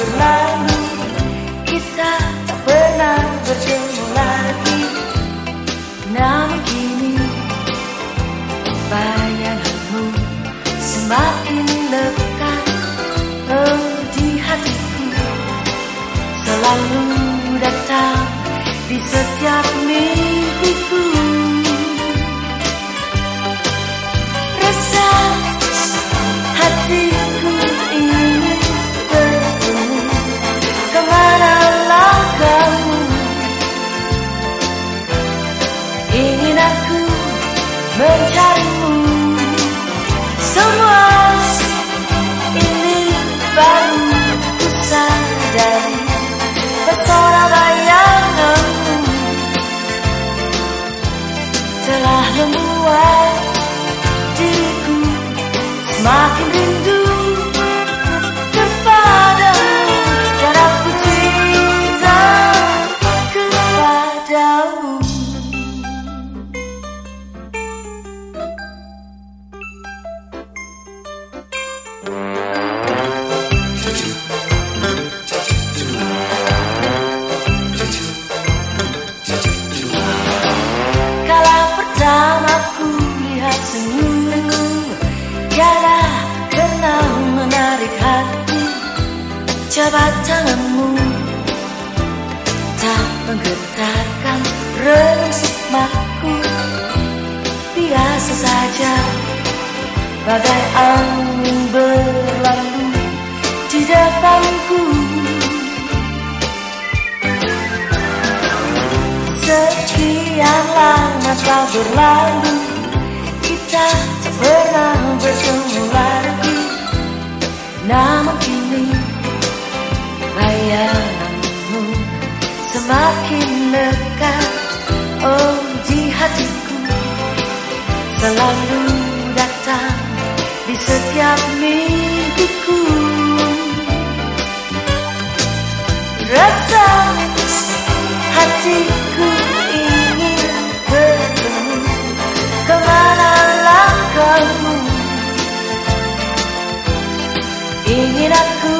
Berlalu. Kita tak pernah bertemu lagi. Namun kini Bayanganmu semakin lekat. Oh di hatiku Selalu datang di setiap mimpiku Semakin rindu kepadamu Dan aku cinta kepadamu Thank you. Coba tanganmu Tak menggetarkan resmaku Biasa saja Bagai angin berlalu Di depanku Sekian lama telah berlalu Kita pernah bertemu lagi Namun kini semakin dekat Oh di hatiku selalu datang di setiap mimpiku. Rasa hatiku ingin bertemu. Ke mana langkahmu? Ingin aku